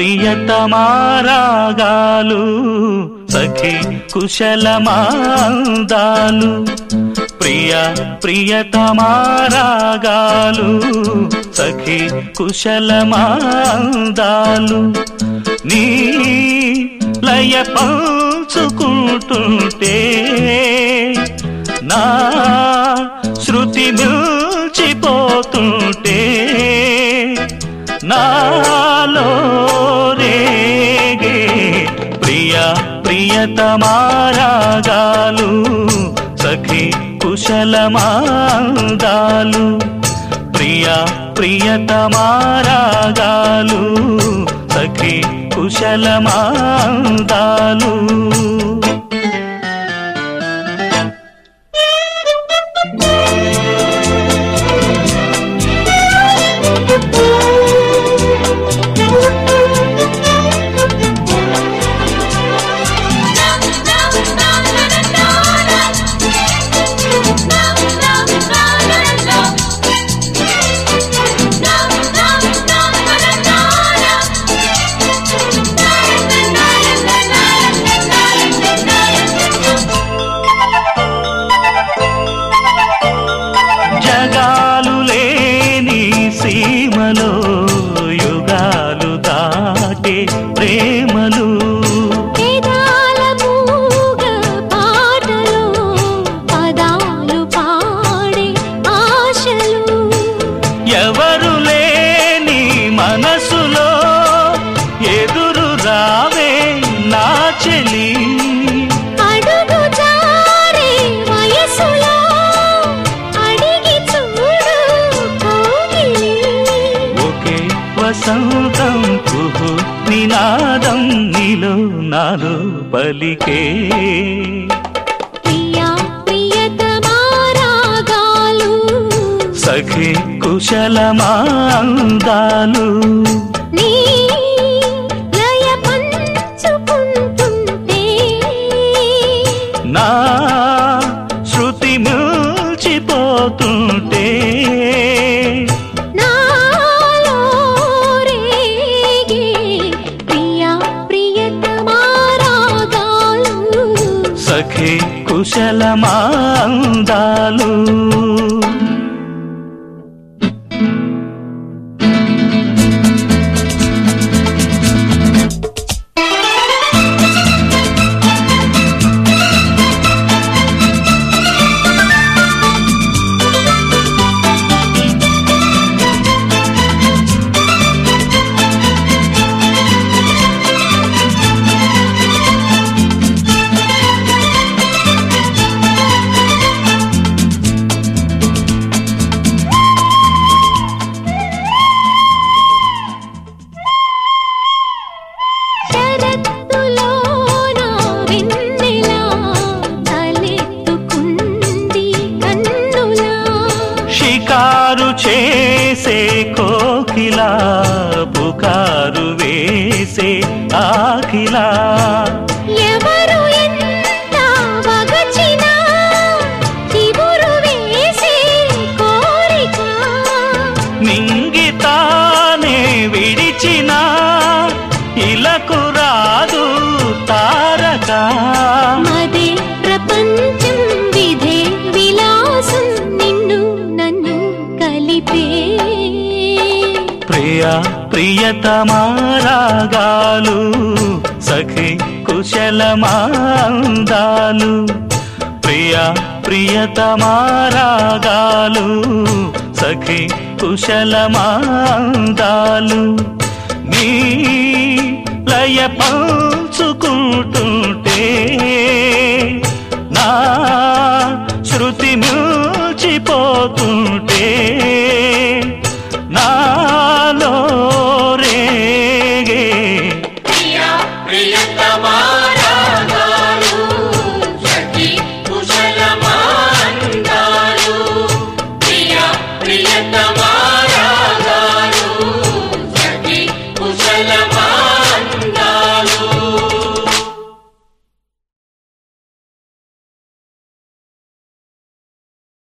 ప్రియతమారాగాలు సఖి కుశలమాందాలు. ప్రియ ప్రియతమారాగాలు సఖి కుశలమాందాలు. నీ లయ పంచుకుంటుంటే ప్రియతమారాగాలు సఖి కుశలమాందాలు ప్రియ ప్రియతమారాగాలు సఖి కుశలమాందాలు ఒకే వసంతం కుహు నినాదం నీలో నాలో పలికే. సఖి కుశలమాందాలు నీ కౌశలమా? చేసే కోకిలా పుకారు వేసే ఆఖిలా కలిపే ప్రియ ప్రియతమారాగాలు సఖి కుశలమాందాలు. ప్రియా ప్రియతమారాగాలు సఖి కుశలమాందాలు. నీ లయ పంచుకుంటుంటే నా పోతుంటే నాలో రేగే. ప్రియతమారాగాలు సఖి కుశలమాందాలు సఖి